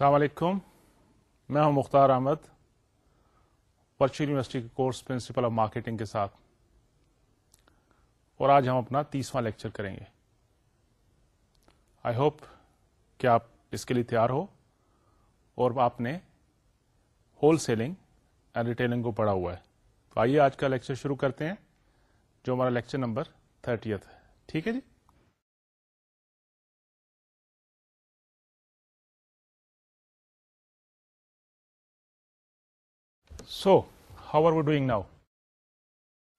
السلام علیکم۔ میں ہوں مختار احمد ورچوئل یونیورسٹی کے کورس پرنسپل آف مارکیٹنگ کے ساتھ۔ اور آج ہم اپنا تیسواں لیکچر کریں گے۔ آئی ہوپ کہ آپ اس کے لیے تیار ہو اور آپ نے ہول سیلنگ اینڈ ریٹیلنگ کو پڑھا ہوا ہے۔ تو آئیے آج کا لیکچر شروع کرتے ہیں، جو ہمارا لیکچر نمبر تھرٹیتھ ہے۔ ٹھیک ہے جی؟ So how are we doing now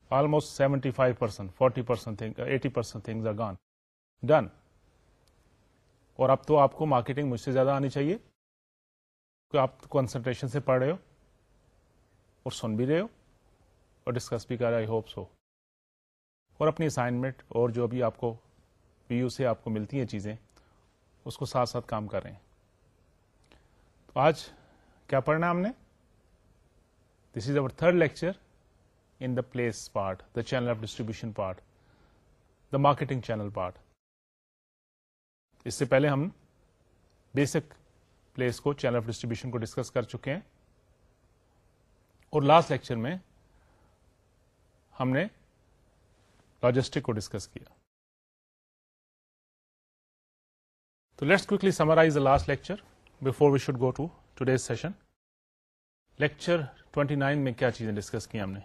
almost seventy five percent forty percent eighty percent things are gone done اور اب تو آپ کو مارکیٹنگ مجھ سے زیادہ آنی چاہیے؟ کہ آپ کنسنٹریشن سے پڑھ رہے ہو اور سن بھی رہے ہو اور ڈسکس بھی کر رہے آئی ہوپ سو اور اپنی اسائنمنٹ اور جو بھی آپ کو پی یو سے آپ کو ملتی ہیں چیزیں، اس کو ساتھ ساتھ کام کر رہے ہیں۔ تو آج کیا پڑھنا ہے ہم نے؟ This is our third lecture in the place part the channel of distribution part the marketing channel part اس سے پہلے ہم بیسک پلیس کو چینل آف ڈسٹریبیوشن کو ڈسکس کر چکے ہیں اور لاسٹ لیکچر میں ہم نے لاجسٹک کو ڈسکس کیا تو let's quickly summarise the last lecture before we should go to today's session lecture 29 میں کیا چیزیں ڈسکس کی ہم نے؟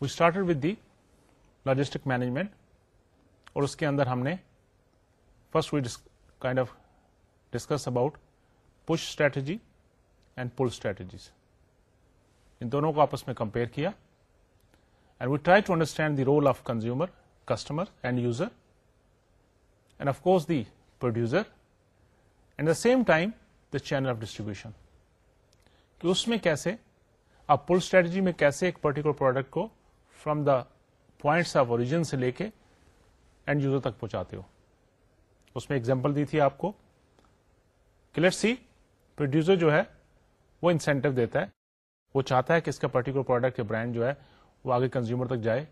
We started with the logistic management اور اس کے اندر ہم نے first we kind of discuss about push strategy and pull strategies ان دونوں کو آپس میں کمپیئر کیا and we try to understand the role of consumer customer and user and of course the producer and the same time the channel of distribution کہ اس میں کیسے آپ پل اسٹریٹجی میں کیسے ایک پرٹیکولر پروڈکٹ کو from the points of origin سے لے کے اینڈ یوزر تک پہنچاتے ہو۔ اس میں ایگزامپل دی تھی آپ کو۔ کلیٹ سی پروڈیوسر جو ہے وہ انسینٹو دیتا ہے۔ وہ چاہتا ہے کہ اس کا پرٹیکولر پروڈکٹ یا برانڈ جو ہے وہ آگے کنزیومر تک جائے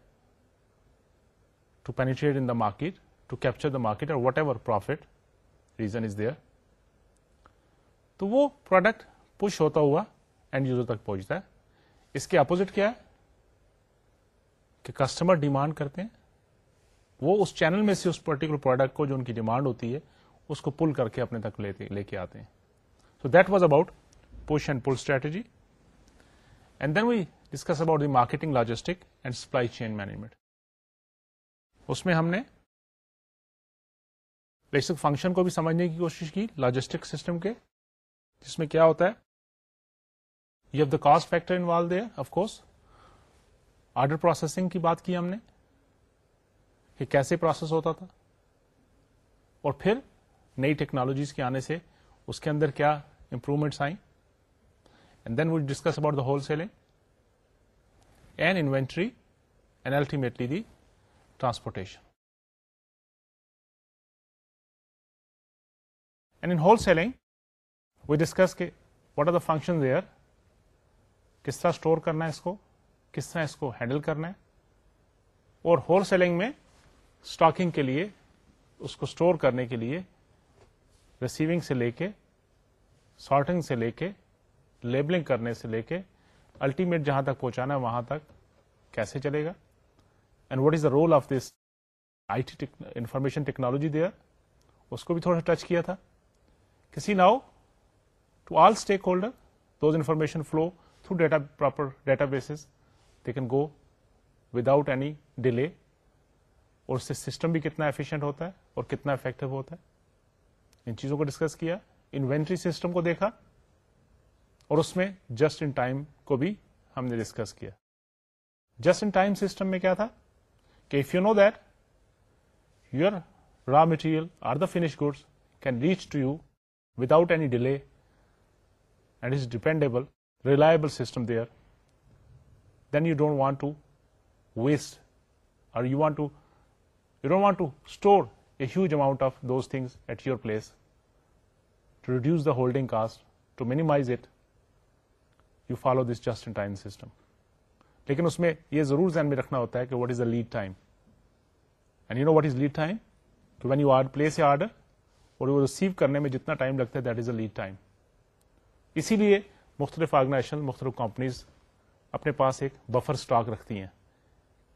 to penetrate in the market to capture the market اور whatever profit reason is there تو وہ پروڈکٹ پش ہوتا ہوا اینڈ یوزر تک پہنچتا ہے۔ اس کے اپوزٹ کیا ہے؟ کہ کسٹمر ڈیمانڈ کرتے ہیں۔ وہ اس چینل میں سے اس پرٹیکولر پروڈکٹ کو جو ان کی ڈیمانڈ ہوتی ہے، اس کو پل کر کے اپنے تک لے کے آتے ہیں۔ So that was about push and pull strategy and then we discuss about the marketing logistic and supply chain management اس میں ہم نے بیسک فنکشن کو بھی سمجھنے کی کوشش کی لاجسٹک سسٹم کے، جس میں کیا ہوتا ہے؟ You have the cost factor involve they of course order processing کی بات کی ہم نے کہ کیسے پروسیس ہوتا تھا اور پھر نئی ٹیکنالوجیز کے آنے سے اس کے اندر کیا امپروومنٹس آئیں. And then we discuss about the wholesaling and inventory and ultimately the transportation and in wholesaling we discuss کے what are the function there کس طرح اسٹور کرنا ہے اس کو، کس طرح اس کو ہینڈل کرنا ہے، اور ہول سیلنگ میں اسٹاکنگ کے لیے، اس کو اسٹور کرنے کے لیے ریسیونگ سے لے کے سارٹنگ سے لے کے لیبلنگ کرنے سے لے کے الٹیمیٹ جہاں تک پہنچانا ہے وہاں تک کیسے چلے گا؟ And what is the role of this I T information technology there اس کو بھی تھوڑا ٹچ کیا تھا۔ کسی now to all stakeholder those information flow through data proper databases they can go without any delay اور اس سے سسٹم بھی کتنا ایفیشینٹ ہوتا ہے اور کتنا افیکٹو ہوتا ہے۔ ان چیزوں کو ڈسکس کیا انوینٹری سسٹم کو دیکھا اور اس میں جسٹ ان ٹائم کو بھی ہم نے ڈسکس کیا۔ جسٹ ان ٹائم سسٹم میں کیا تھا؟ کہ if you know that your raw material are the finish goods can reach to you without any delay and is dependable reliable system there then you don't want to waste اور you want to you don't want to store a huge amount of those things at your place to reduce the holding cost to minimize it you follow this just in time system لیکن اس میں یہ ضرور ذہن میں رکھنا ہوتا ہے کہ what is the lead time and you know what is lead time when you are place a order اور وہ ریسیو کرنے میں جتنا ٹائم لگتا ہے that is a lead time اسی لیے مختلف آرگنائزیشن مختلف کمپنیز اپنے پاس ایک بفر اسٹاک رکھتی ہیں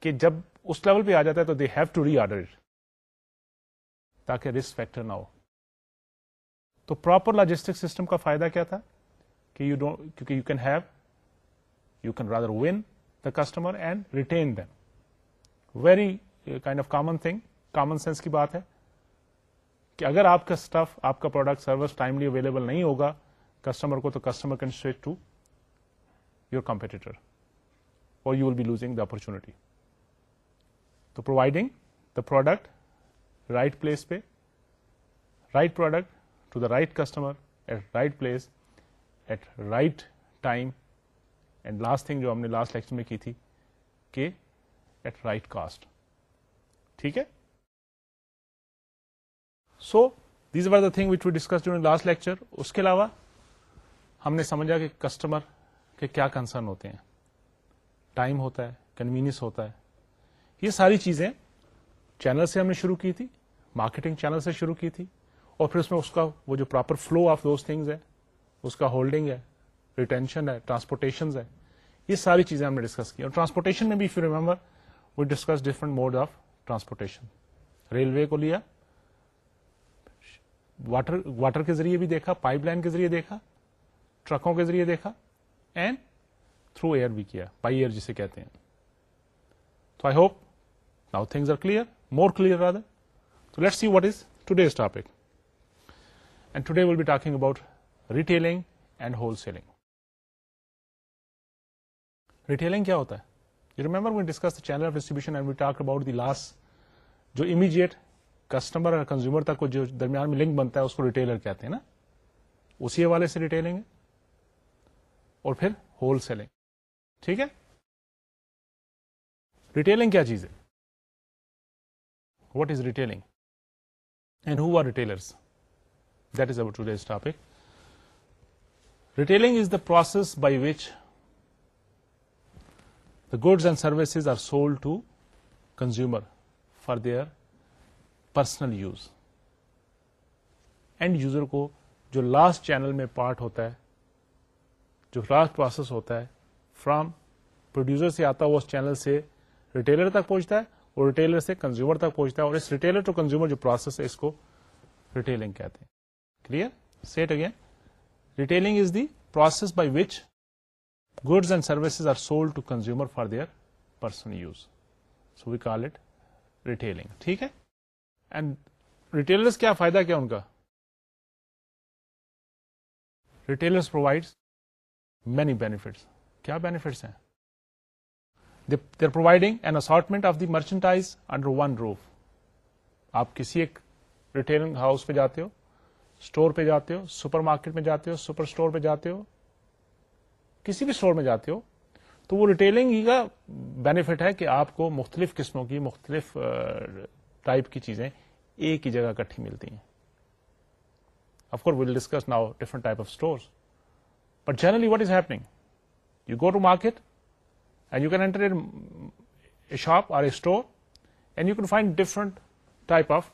کہ جب اس لیول پہ آ جاتا ہے تو they have to reorder it تاکہ رسک فیکٹر نہ ہو۔ تو پراپر لاجسٹک سسٹم کا فائدہ کیا تھا؟ کہ یو ڈونٹ کیونکہ you can have you can rather win the customer and retain them very kind of common thing common sense کی بات ہے کہ اگر آپ کا اسٹف آپ کا پروڈکٹ سروس ٹائملی اویلیبل نہیں ہوگا کسٹمر کو تو customer can switch to your competitor اور you will be losing the opportunity تو providing the product right place پہ right product to the right customer at right place at right time and last thing جو ہم نے last lecture میں کی تھی کہ ایٹ رائٹ کاسٹ ٹھیک ہے so these are the thing which we discuss during last lecture اس کے علاوہ ہم نے سمجھا کہ کسٹمر کے کیا کنسرن ہوتے ہیں۔ ٹائم ہوتا ہے کنوینئنس ہوتا ہے۔ یہ ساری چیزیں چینل سے ہم نے شروع کی تھی مارکیٹنگ چینل سے شروع کی تھی، اور پھر اس میں اس کا وہ جو proper flow of those things ہے، اس کا ہولڈنگ ہے ریٹینشن ہے ٹرانسپورٹیشن ہے، یہ ساری چیزیں ہم نے ڈسکس کی۔ اور ٹرانسپورٹیشن میں بھی فی remember we discuss different mode of transportation railway کو لیا واٹر واٹر کے ذریعے بھی دیکھا پائپ لائن کے ذریعے دیکھا ٹرکوں کے ذریعے دیکھا اینڈ تھرو ایئر بھی کیا بائی ایئر جسے کہتے ہیں. تو I hope now things are clear more clear rather تو let see what is today's topic and today will be talking about retailing and wholesaling retailing کیا ہوتا ہے you remember we discuss channel of distribution and we talk about the last جو immediate customer اور consumer تک کو جو درمیان میں لنک بنتا ہے اس کو ریٹیلر کہتے ہیں نا؟ اسی حوالے سے ریٹیلنگ ہے. اور پھر ہول سیلنگ ٹھیک ہے؟ ریٹیلنگ کیا چیز ہے؟ What is retailing and who are retailers that is about today's topic retailing is the process by which the goods and services are sold to consumer for their personal use and user کو جو last channel میں part ہوتا ہے جو last process ہوتا ہے from producer سے آتا ہوا اس چینل سے ریٹیلر تک پہنچتا ہے اور ریٹیلر سے کنزیومر تک پہنچتا ہے اور اس ریٹیلر ٹو کنزیومر جو پروسیس ہے اس کو ریٹیلنگ کہتے ہیں۔ Clear set again retailing is the process by which goods and services are sold to consumer for their personal use so we call it retailing ٹھیک ہے؟ اینڈ ریٹیلرس کیا فائدہ کیا ان کا؟ ریٹیلرس پرووائڈ مینی بینیفٹس کیا benefits ہیں they are providing an assortment of the merchandise under one roof آپ کسی ایک ریٹیلنگ ہاؤس پہ جاتے ہو اسٹور پہ جاتے ہو سپر مارکیٹ میں جاتے ہو سپر اسٹور پہ جاتے ہو، کسی بھی اسٹور میں جاتے ہو، تو وہ ریٹیلنگ ہی کا بینیفٹ ہے کہ آپ کو مختلف قسموں کی، مختلف ٹائپ کی چیزیں ایک ہی جگہ کٹھی ملتی ہیں۔ Of course will discuss now different type of store but generally what is happening you go to market and you can enter a shop or a store and you can find different type of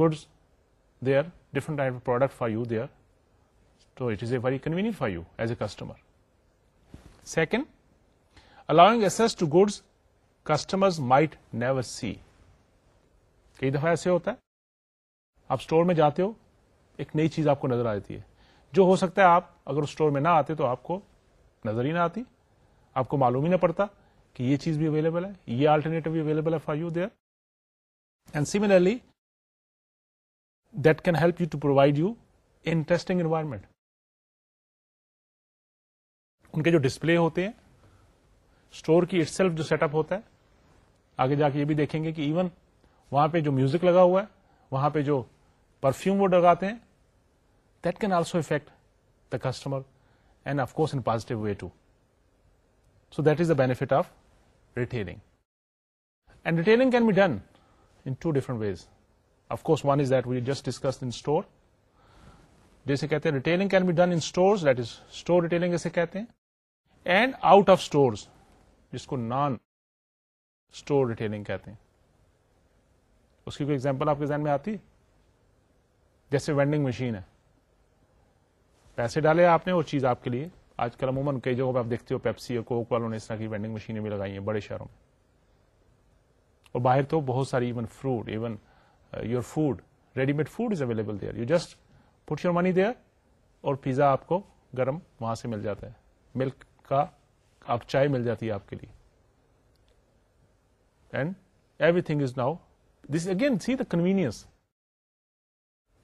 goods there different type of product for you there تو it is a very convenient for you as a customer second allowing access to goods customer might never see کئی دفعہ ایسے ہوتا ہے؟ آپ store میں جاتے ہو، ایک نئی چیز آپ کو نظر آتی ہے۔ جو ہو سکتا ہے آپ اگر اسٹور میں نہ آتے تو آپ کو نظر ہی نہ آتی، آپ کو معلوم ہی نہ پڑتا کہ یہ چیز بھی اویلیبل ہے، یہ آلٹرنیٹو بھی اویلیبل ہے for you there and similarly that can help you to provide you interesting environment ان کے جو ڈسپلے ہوتے ہیں اسٹور کی اٹ سیلف جو سیٹ اپ ہوتا ہے، آگے جا کے یہ بھی دیکھیں گے کہ ایون وہاں پہ جو میوزک لگا ہوا ہے، وہاں پہ جو پرفیوم وہ لگاتے ہیں that can also affect the customer and of course in positive way too so that is the benefit of retailing and retailing can be done in two different ways of course one is that we just discuss in store جیسے کہتے ہیں retailing can be done in store that is store retailing جیسے کہتے ہیں and out of store جس کو non store retailing کہتے ہیں اس کی کوئی ایگزامپل آپ کے ذہن میں آتی جیسے وینڈنگ مشین ہے پیسے ڈالے آپ نے وہ چیز آپ کے لیے۔ آج کل عموماً کئی جگہوں پہ آپ دیکھتے ہو پیپسی اور کوک والوں نے اس طرح کی وینڈنگ مشینیں بھی لگائی ہیں بڑے شہروں میں۔ اور باہر تو بہت ساری even fruit even your food ready made food is available there you just put your money there اور پیزا آپ کو گرم وہاں سے مل جاتا ہے۔ ملک کا آپ چائے مل جاتی ہے آپ کے لیے۔ And everything is now this again see the convenience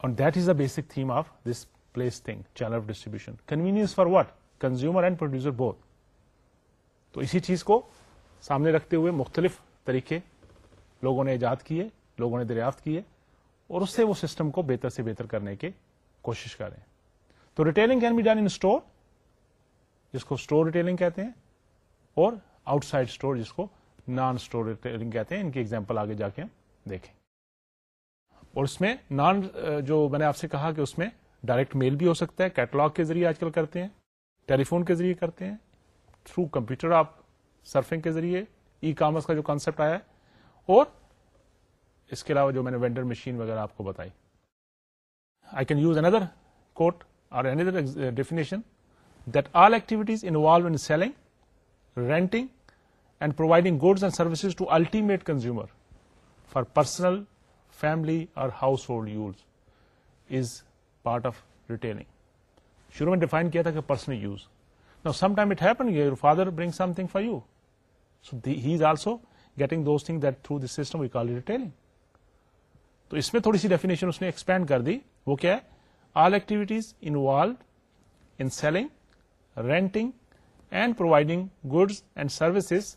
and that is the basic theme of this place thing channel of distribution convenience for what consumer and producer both تو اسی چیز کو سامنے رکھتے ہوئے مختلف طریقے لوگوں نے ایجاد کیے، لوگوں نے دریافت کیے اور اس سے وہ سسٹم کو بہتر سے بہتر کرنے کی کوشش کریں۔ تو retailing can be done in store جس کو اسٹور ریٹیلنگ کہتے ہیں، اور آؤٹ سائڈ اسٹور جس کو نان اسٹور ریٹیلنگ کہتے ہیں۔ ان کی ایگزامپل آگے جا کے ہم دیکھیں۔ اور اس میں نان جو میں نے آپ سے کہا کہ اس میں ڈائریکٹ میل بھی ہو سکتا ہے کیٹلاگ کے ذریعے آج کل کرتے ہیں ٹیلی فون کے ذریعے کرتے ہیں تھرو کمپیوٹر آپ سرفنگ کے ذریعے ای کامرس کا جو کانسپٹ آیا ہے، اور اس کے علاوہ جو میں نے وینڈر مشین وغیرہ آپ کو بتائی۔ I can use another quote اور اندر definition that all activities involve in selling renting and providing goods and services to ultimate consumer for personal family or household use is part of retailing شروع میں define کیا تھا کہ personal use نا some time it happen your father bring something for you so he is also getting those thing that through this system we call retailing تو اس میں تھوڑی سی ڈیفینیشن اس نے ایکسپینڈ کر دی. وہ کیا ہے؟ All activities involved in selling renting and providing goods and services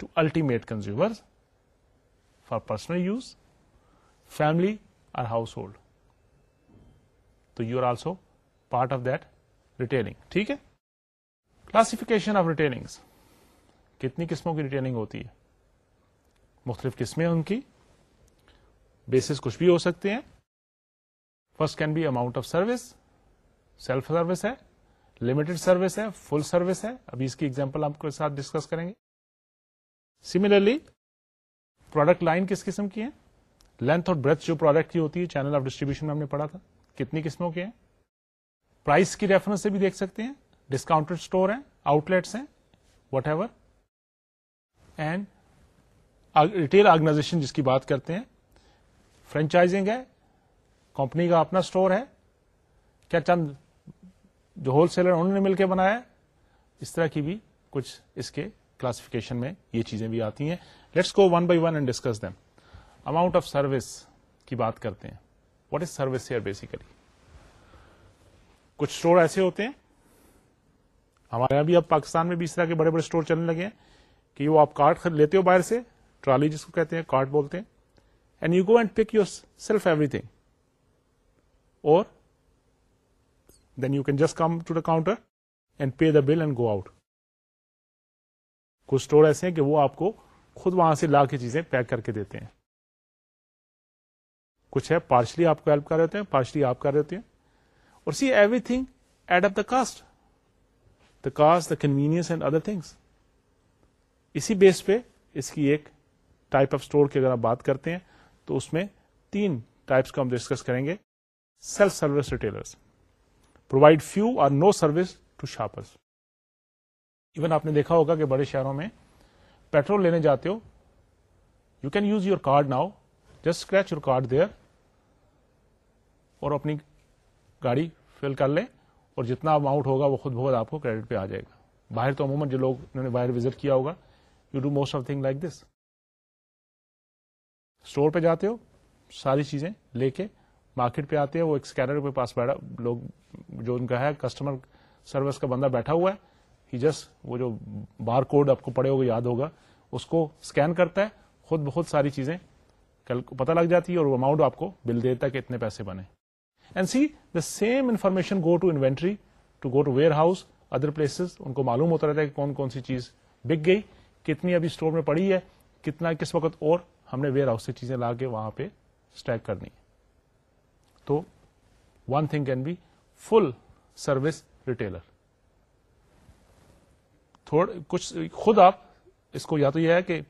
to ultimate consumer for personal use family or household تو you are also part of that retailing ٹھیک ہے؟ کلاسفکیشن آف ریٹیلنگ کتنی قسموں کی ریٹیلنگ ہوتی ہے؟ مختلف قسمیں ان کی. بیسس کچھ بھی ہو سکتے ہیں. First can be amount of service self service ہے. لمیٹڈ سروس ہے. فل سروس ہے. ابھی اس کی ایگزامپل آپ کے ساتھ ڈسکس کریں گے. سملرلی پروڈکٹ لائن کس قسم کی ہے؟ لینتھ اور بریتھ جو پروڈکٹ کی ہوتی ہے چینل آف ڈسٹریبیوشن میں ہم نے پڑھا تھا. کتنی قسموں کے ہیں؟ پرائز کی ریفرنس سے بھی دیکھ سکتے ہیں ڈسکاؤنٹڈ اسٹور ہیں آؤٹ لیٹس ہیں whatever and retail organization جس کی بات کرتے ہیں فرینچائزنگ ہے کمپنی کا اپنا اسٹور ہے، کیا چند جو ہول سیلر انہوں نے مل کے بنایا اس طرح کی بھی کچھ اس کے کلاسفکیشن میں یہ چیزیں بھی آتی ہیں. Let's go one by one and discuss them amount of service کی بات کرتے ہیں۔ What is service here basically کچھ اسٹور ایسے ہوتے ہیں؟ ہمارے یہاں بھی اب پاکستان میں بھی اس طرح کے بڑے بڑے اسٹور چلنے لگے ہیں کہ وہ آپ کارڈ لیتے ہو باہر سے ٹرالی جس کو کہتے ہیں کارڈ بولتے ہیں and you go and pick yourself everything اور then you can just come to the counter and pay the bill and go out کچھ اسٹور ایسے ہیں کہ وہ آپ کو خود وہاں سے لا کے چیزیں پیک کر کے دیتے ہیں۔ کچھ ہے پارشلی آپ کو ہیلپ کر رہے ہوتے ہیں پارشلی آپ کر رہے ہوتے ہیں۔ اور see everything add up the cost the cost the convenience and other things اسی بیس پہ اس کی ایک ٹائپ آف اسٹور کی اگر آپ بات کرتے ہیں، تو اس میں تین ٹائپس کو ہم ڈسکس کریں گے۔ Self service retailers provide few or no service to shoppers even آپ نے دیکھا ہوگا کہ بڑے شہروں میں پیٹرول لینے جاتے ہو you can use your card now just scratch your card there اور اپنی گاڑی فل کر لیں اور جتنا اماؤنٹ ہوگا وہ خود بہت آپ کو کریڈٹ پہ آ جائے گا۔ باہر تو عموماً جو لوگ انہوں نے باہر وزٹ کیا ہوگا you do most of thing like this store پہ جاتے ہو، ساری چیزیں لے کے مارکیٹ پہ آتے ہیں وہ ایک اسکینر کے پاس بیٹھا، لوگ جو ان کا ہے کسٹمر سروس کا بندہ بیٹھا ہوا ہے ہی جسٹ وہ جو بار کوڈ آپ کو پڑے ہوگا یاد ہوگا، اس کو اسکین کرتا ہے، خود بہت ساری چیزیں پتہ لگ جاتی ہے اور وہ اماؤنٹ آپ کو بل دیتا ہے کہ اتنے پیسے بنے۔ And see the same information go to inventory to go to warehouse other places ان کو معلوم ہوتا رہتا ہے کہ کون کون سی چیز بک گئی کتنی ابھی اسٹور میں پڑی ہے کتنا کس وقت اور ہم نے ویئر ہاؤس سے چیزیں لا کے وہاں پہ اسٹیک کرنی تو one thing can be full service retailer کچھ خود آپ اس کو یا تو یہ ہے کہ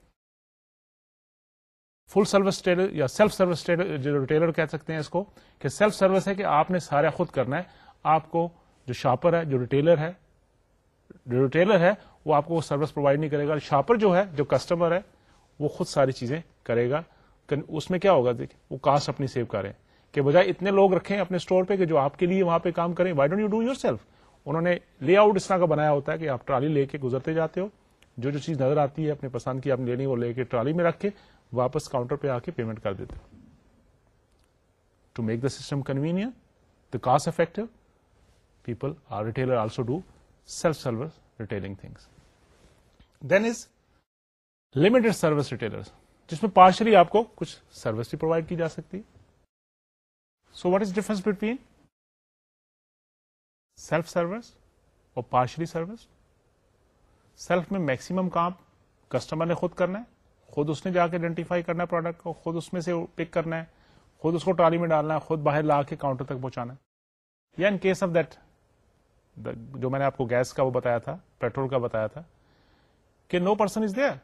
فل سروس یا سیلف سروس جو ریٹیلر کہہ سکتے ہیں اس کو، کہ سیلف سروس ہے کہ آپ نے سارا خود کرنا ہے. آپ کو جو شاپر ہے، جو ریٹیلر ہے، جو ریٹیلر ہے، وہ آپ کو سروس پرووائڈ نہیں کرے گا. شاپر جو ہے، جو کسٹمر ہے، وہ خود ساری چیزیں کرے گا. اس میں کیا ہوگا؟ وہ کاسٹ اپنی سیو کریں کہ بجائے اتنے لوگ رکھیں اپنے اسٹور پہ کہ جو آپ کے لیے وہاں پہ کام کریں why don't you do yourself انہوں نے لے آؤٹ اس طرح کا بنایا ہوتا ہے کہ آپ ٹرالی لے کے گزرتے جاتے ہو. جو جو چیز نظر آتی ہے، اپنے پسند کی آپ لینی وہ لے کے ٹرالی میں رکھ کے واپس کاؤنٹر پہ آ کے پیمنٹ کر دیتے to make the system convenient the cost effective people are retailer also do self service retailing things then is limited service retailer جس میں پارشلی آپ کو کچھ سروس بھی پرووائڈ کی جا سکتی so what is difference between self service اور پارشلی سروس سیلف میں میکسیمم کام کسٹمر نے خود کرنا ہے۔ خود اس نے جا کے آئیڈینٹیفائی کرنا ہے پروڈکٹ کو، خود اس میں سے پک کرنا ہے، خود اس کو ٹرالی میں ڈالنا ہے، خود باہر لا کے کاؤنٹر تک پہنچانا ہے۔ یا ان کیس آف دیٹ جو میں نے آپ کو گیس کا وہ بتایا تھا پیٹرول کا بتایا تھا، کہ نو پرسن از دیئر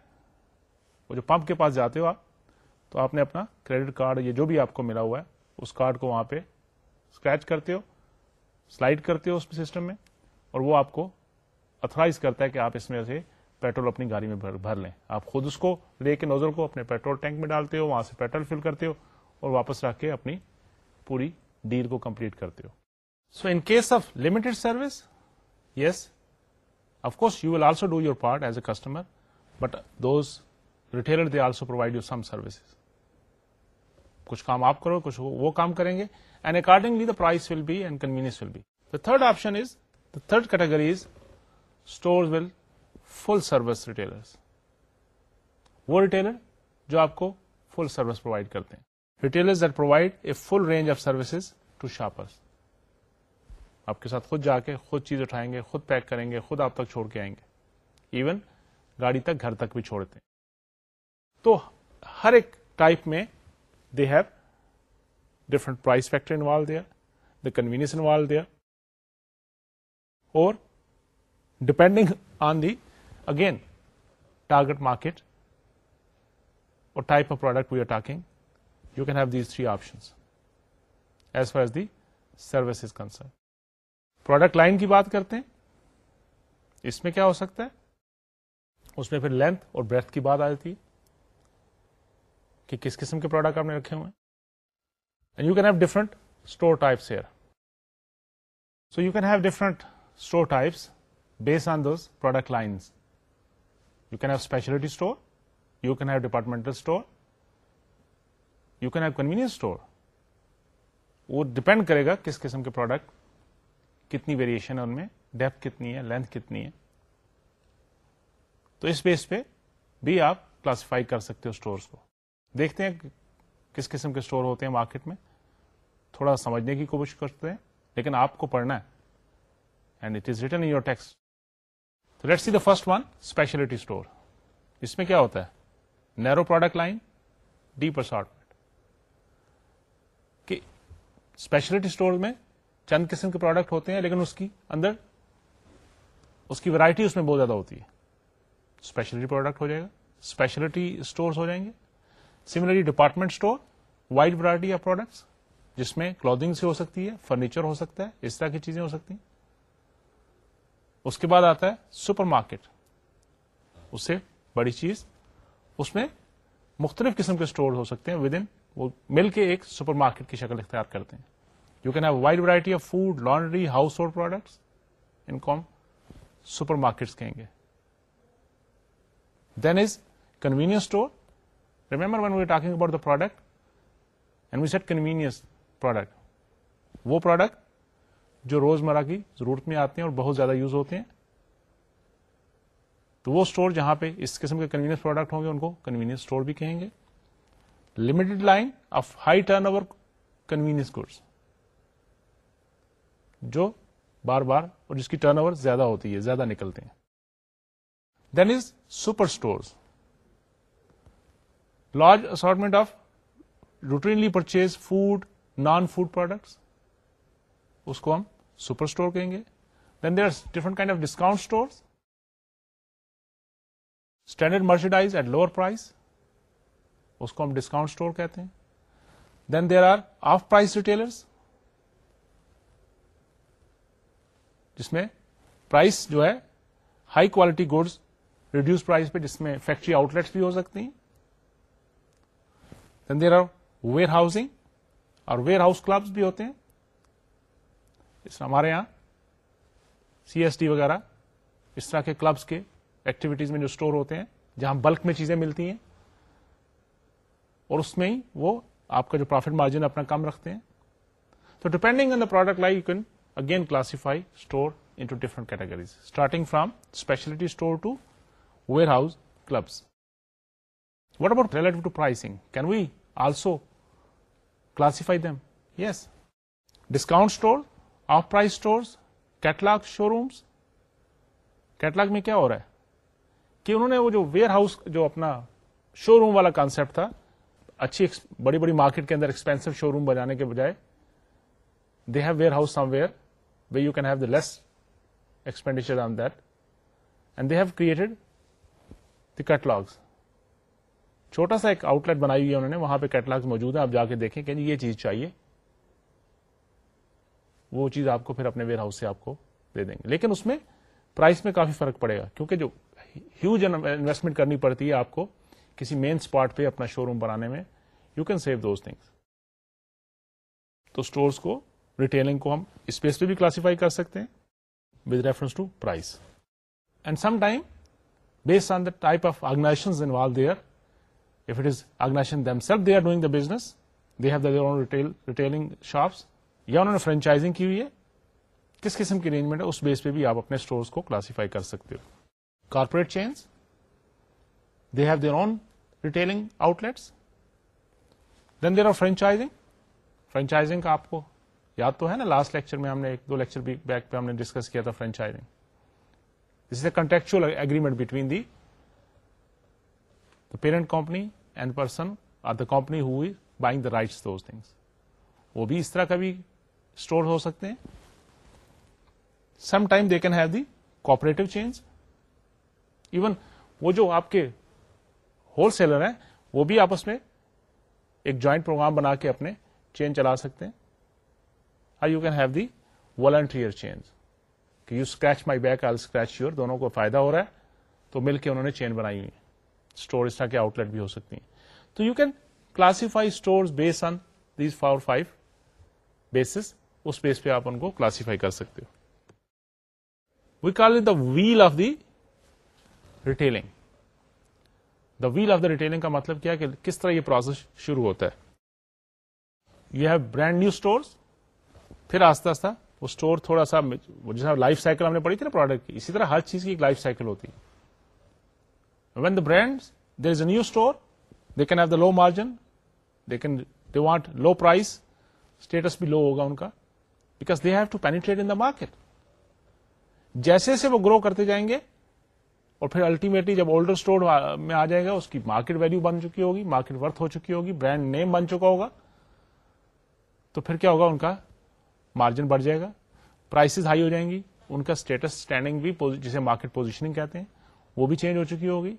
وہ جو پمپ کے پاس جاتے ہو آپ، تو آپ نے اپنا کریڈٹ کارڈ یہ جو بھی آپ کو ملا ہوا ہے، اس کارڈ کو وہاں پہ اسکریچ کرتے ہو سلائڈ کرتے ہو اس سسٹم میں، اور وہ آپ کو اترائز کرتا ہے کہ آپ اس میں سے پیٹرول اپنی گاڑی میں بھر لیں۔ آپ خود اس کو لے کے نوزل کو اپنے پیٹرول ٹینک میں ڈالتے ہو، وہاں سے پیٹرول فل کرتے ہو اور واپس رکھ کے اپنی پوری ڈیل کو کمپلیٹ کرتے ہو۔ So in case of limited service yes of course you will also do your part as a customer but those retailer they also provide you some services کچھ کام آپ کرو، کچھ وہ کام کریں گے and accordingly the price will be and convenience will be the third option is the third category is store will full service retailer وہ ریٹیلر جو آپ کو فل سروس پرووائڈ کرتے ہیں retailer that provide a full range of services to shoppers آپ کے ساتھ خود جا کے خود چیز اٹھائیں گے، خود پیک کریں گے، خود آپ تک چھوڑ کے آئیں گے۔ ایون گاڑی تک گھر تک بھی چھوڑتے ہیں۔ تو ہر ایک ٹائپ میں they have different price factor involve دیا دا کنوینئنس انوالو دیا اور depending on the again target market or type of product we are talking you can have these three option as far as the service is concern product line کی بات کرتے ہیں اس میں کیا ہو سکتا ہے اس میں پھر لینتھ اور بریتھ کی بات آئی تھی کہ کس قسم کے پروڈکٹ آپ نے رکھے ہوئے and you can have different store types here so you can have different store types base on those product lines you can have specialty store you can have departmental store you can have convenience store وہ depend کرے گا کس قسم کے product کتنی variation ہے ان میں ڈیپتھ کتنی ہے لینتھ کتنی ہے. تو اس بیس پہ بھی آپ کلاسیفائی کر سکتے ہو اسٹورس کو. دیکھتے ہیں کس قسم کے اسٹور ہوتے ہیں مارکیٹ میں. تھوڑا سمجھنے کی کوشش کرتے ہیں، لیکن آپ کو پڑھنا ہے. And it is written your text let see the first one specialty store اس میں کیا ہوتا ہے narrow product line deep assortment کہ اسپیشلٹی اسٹور میں چند قسم کے پروڈکٹ ہوتے ہیں لیکن اس کی اندر اس کی ورائٹی اس میں بہت زیادہ ہوتی ہے اسپیشلٹی پروڈکٹ ہو جائے گا اسپیشلٹی اسٹور ہو جائیں گے similarly department store wide variety of products جس میں کلودنگ سے ہو سکتی ہے فرنیچر ہو سکتا ہے اس طرح کی چیزیں ہو سکتی ہیں اس کے بعد آتا ہے سپر مارکیٹ۔ اس سے بڑی چیز، اس میں مختلف قسم کے اسٹور ہو سکتے ہیں ود ان وہ مل کے ایک سپر مارکیٹ کی شکل اختیار کرتے ہیں۔ You can have wide variety of food laundry household products ان کو ہم سپر مارکیٹس کہیں گے۔ Then is convenience store remember when we talking about the product and we said convenience product وہ پروڈکٹ جو روزمرہ کی ضرورت میں آتے ہیں اور بہت زیادہ یوز ہوتے ہیں، تو وہ اسٹور جہاں پہ اس قسم کے کنوینئنس پروڈکٹ ہوں گے، ان کو کنوینئنس اسٹور بھی کہیں گے۔ Limited line of high turnover convenience goods جو بار بار اور جس کی ٹرن اوور زیادہ ہوتی ہے، زیادہ نکلتے ہیں۔ Then is super store large assortment of routinely purchase food non food products اس کو ہم سپر اسٹور کہیں گے۔ Then there different kind of discount store standard merchandise at lower price اس کو ہم ڈسکاؤنٹ اسٹور کہتے ہیں۔ Then there are off price retailers جس میں پرائس جو ہے high quality goods reduce price پہ، جس میں فیکٹری آؤٹ لیٹس بھی ہو سکتی ہیں۔ Then there are where housing اور ویئر ہاؤس کلبس بھی ہوتے ہیں۔ اس ہمارے یہاں سی ایس ٹی وغیرہ، اس طرح کے کلبس کے ایکٹیویٹیز میں جو اسٹور ہوتے ہیں، جہاں بلک میں چیزیں ملتی ہیں، اور اس میں ہی وہ آپ کا جو پروفٹ مارجن اپنا کم رکھتے ہیں۔ تو depending on the product like you can again classify store into different categories starting from specialty store to warehouse clubs what about relative to pricing can we also classify them yes discount store off price store catalog showrooms catalog میں کیا ہو رہا ہے؟ کہ انہوں نے وہ جو where house, جو اپنا شو روم والا کانسپٹ تھا، اچھی بڑی بڑی مارکیٹ کے اندر ایکسپینسو شو روم بجانے کے بجائے they have warehouse somewhere way you can have the less expenditure on that and they have created the catalogs چھوٹا سا ایک آؤٹ لیٹ بنائی ہوئی ہے انہوں نے، وہاں پہ کیٹلاگس موجود ہیں، آپ جا کے دیکھیں کہ یہ چیز چاہیے۔ وہ چیز آپ کو پھر اپنے ویئر ہاؤس سے آپ کو دے دیں گے۔ لیکن اس میں پرائس میں کافی فرق پڑے گا، کیونکہ جو ہیوج انویسٹمنٹ کرنی پڑتی ہے آپ کو کسی مین اسپاٹ پہ اپنا شو روم بنانے میں you can save those things تو اسٹورس کو ریٹیلنگ کو ہم اسپیس پہ بھی کلاسیفائی کر سکتے ہیں with reference to price and some time based on the type of organization involve there if it is organization them self they are doing the business they have retailing shops یا انہوں نے franchising کی ہوئی ہے؟ کس قسم کی arrangement ہے؟ اس بیس پہ بھی آپ اپنے اسٹورس کو کلاسیفائی کر سکتے ہو۔ Corporate chains they have their own retailing outlets then there are franchising franchising کا آپ کو یاد تو ہے نا؟ لاسٹ لیکچر میں ہم نے ایک دو لیکچر بیک پہ ہم نے ڈسکس کیا تھا franchising this is a contractual agreement between the parent company and person or the company who buying the rights those things وہ بھی اس طرح کا بھی اسٹور ہو سکتے ہیں۔ Some time they can have the cooperative chain even وہ جو آپ کے ہول سیلر ہیں، وہ بھی آپس میں ایک جوائنٹ پروگرام بنا کے اپنے چین چلا سکتے ہیں۔ I you can have the voluntary chain کہ you scratch my back I scratch your دونوں کو فائدہ ہو رہا ہے۔ تو مل کے انہوں نے چین بنائی ہوئی اسٹور اس طرح کے آؤٹ لیٹ بھی ہو سکتی ہیں۔ تو you can classify store base on these four five bases us base پہ آپ ان کو کلاسیفائی کر سکتے ہو۔ We call the wheel of the retailing the wheel of the retailing کا مطلب کیا کہ کس طرح یہ پروسیس شروع ہوتا ہے۔ You have brand new store پھر آستہ آستہ وہ اسٹور تھوڑا سا جیسا لائف سائیکل ہم نے پڑھی تھی نا پروڈکٹ کی، اسی طرح ہر چیز کی ایک لائف سائیکل ہوتی ہے۔ When the brand there is a new store they can have the low margin they can they want low price status بھی لو ہوگا ان کا۔ Because they have to penetrate in the market جیسے سے وہ گرو کرتے جائیں گے، اور پھر الٹیمیٹلی جب اولڈر اسٹور میں آ جائے گا، اس کی مارکیٹ ویلو بن چکی ہوگی مارکیٹ ورتھ ہو چکی ہوگی برانڈ نیم بن چکا ہوگا، تو پھر کیا ہوگا؟ ان کا مارجن بڑھ جائے گا پرائسز ہائی ہو جائیں گی، ان کا اسٹیٹس اسٹینڈنگ بھی جسے مارکیٹ پوزیشننگ کہتے ہیں، وہ بھی چینج ہو چکی ہوگی،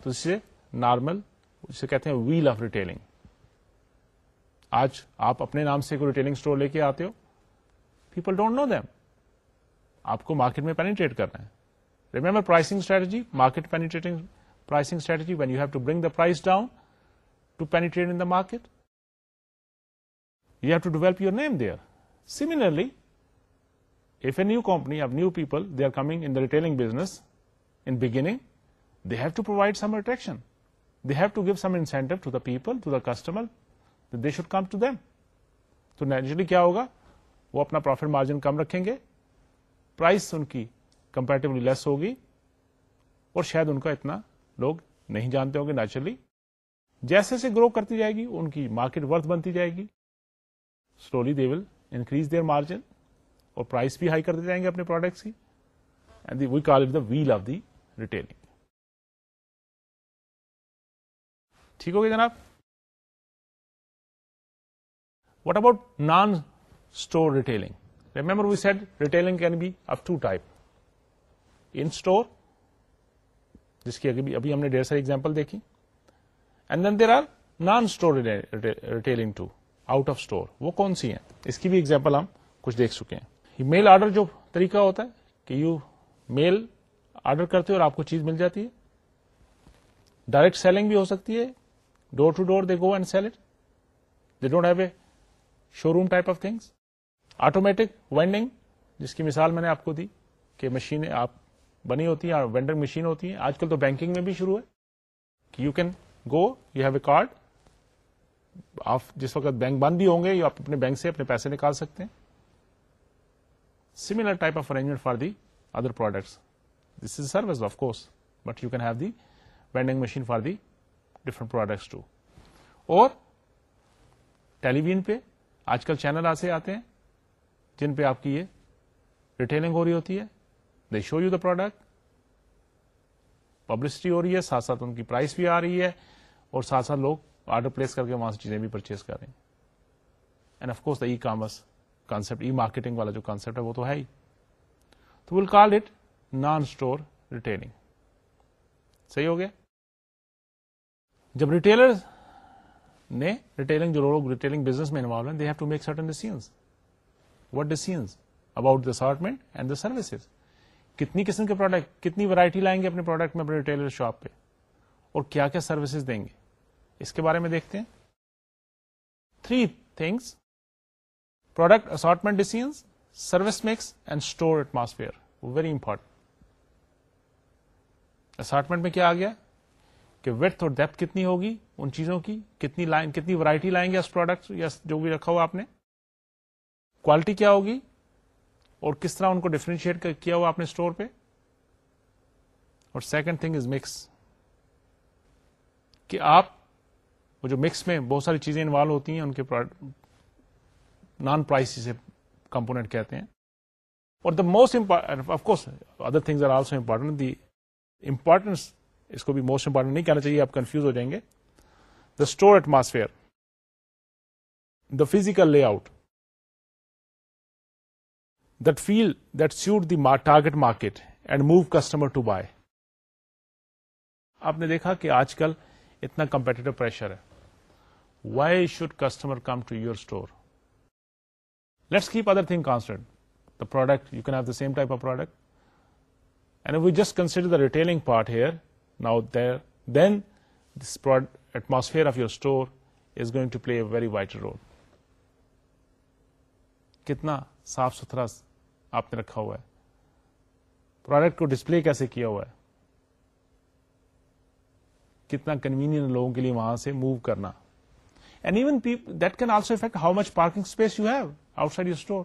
تو اس سے نارمل جسے کہتے ہیں ویل آف ریٹیلنگ آج آپ اپنے نام سے کوئی ریٹیلنگ اسٹور لے کے آتے ہو پیپل ڈونٹ نو دم آپ کو مارکیٹ میں پینیٹریٹ کرنا ہے remember pricing strategy market penetrating pricing strategy when you have to bring the price down to penetrate in the market you have to develop your name there similarly if a new company of new people they are coming in the retailing business in beginning they have to provide some attraction they have to give some incentive to the people to the customer they should come to them تو naturally کیا ہوگا وہ اپنا profit margin کم رکھیں گے price ان کی comparatively لیس ہوگی اور شاید ان کا اتنا لوگ نہیں جانتے ہوں گے نیچرلی جیسے سے گرو کرتی جائے گی، ان کی مارکیٹ ورتھ بنتی جائے گی۔ Slowly they will increase their margin اور پرائز بھی ہائی کرتے جائیں گے اپنے پروڈکٹس کی۔ And we call it the wheel of the retailing ٹھیک ہوگی جناب؟ What about non store retailing remember we said retailing can be of two type in store جس کی ابھی ہم نے ڈیڑھ ساری ایگزامپل دیکھی. And then there are non store retailing to out of store وہ کون سی ہیں؟ اس کی بھی ایگزامپل ہم کچھ دیکھ چکے ہیں. میل آرڈر جو طریقہ ہوتا ہے کہ یو میل آرڈر کرتے اور آپ کو چیز مل جاتی ہے. ڈائریکٹ سیلنگ بھی ہو سکتی ہے. Door to door they go and sell it they don't have a showroom type of things automatic vending جس کی مثال میں نے آپ کو دی کہ مشینیں آپ بنی ہوتی ہیں وینڈنگ مشین ہوتی ہیں. آج کل تو بینکنگ میں بھی شروع ہے کہ you can go you have a card آپ جس وقت بینک بند بھی ہوں گے آپ اپنے بینک سے اپنے پیسے نکال سکتے ہیں. Similar type of arrangement for the other products this is service of course but you can have the vending machine for the different products to اور ٹیلی ویژن پہ آج کل چینل ایسے آتے ہیں جن پہ آپ کی یہ ریٹیلنگ ہو رہی ہوتی ہے they show you the product publicity ہو رہی ہے، ساتھ ساتھ ان کی پرائس بھی آ رہی ہے، اور ساتھ ساتھ لوگ آرڈر پلیس کر کے وہاں سے چیزیں بھی پرچیز کر رہے ہیں۔ And of course the e commerce concept e marketing والا جو کانسپٹ ہے، وہ تو ہے ہی۔ تو we'll call it non store retailing صحیح ہو گیا؟ جب ریٹیلر نے ریٹیلنگ جو لوگ ریٹیلنگ بزنس میں انوالو ہیں they have to make certain decisions what decisions about the assortment and the services کتنی قسم کے پروڈکٹ کتنی ورائٹی لائیں گے اپنے پروڈکٹ میں اپنے ریٹیلر شاپ پہ؟ اور کیا کیا سروسز دیں گے؟ اس کے بارے میں دیکھتے ہیں۔ Three things product assortment decisions service mix and store atmosphere very important assortment میں کیا آ گیا؟ کہ ویٹ اور ڈیپتھ کتنی ہوگی ان چیزوں کی؟ کتنی لائن کتنی ورائٹی لائیں گے اس پروڈکٹ یا جو بھی رکھا ہوا آپ نے؟ کوالٹی کیا ہوگی اور کس طرح ان کو ڈفرینشیٹ کیا ہوا آپ نے اسٹور پہ؟ اور سیکنڈ تھنگ از مکس کہ آپ وہ جو مکس میں بہت ساری چیزیں انوالو ہوتی ہیں، ان کے نان پرائس سے کمپونیٹ کہتے ہیں۔ اور the most of course other things are also important the importance اس کو بھی موسٹ امپورٹنٹ نہیں کہنا چاہیے، آپ کنفیوز ہو جائیں گے۔ The store atmosphere the physical layout that feel that suit the target market and move customer to buy آپ نے دیکھا کہ آج کل اتنا کمپیٹیو پریشر ہے why should customer come to your store let's keep other thing constant the product you can have the same type of product and we just consider the retailing part here now there then this atmosphere of your store is going to play a very vital role کتنا صاف ستھرا آپ نے رکھا ہوا ہے۔ Product کو display کیسے کیا ہوا ہے؟ کتنا کنوینئنٹ لوگوں کے لیے وہاں سے موو کرنا۔ And even that can also affect how much parking space you have outside your store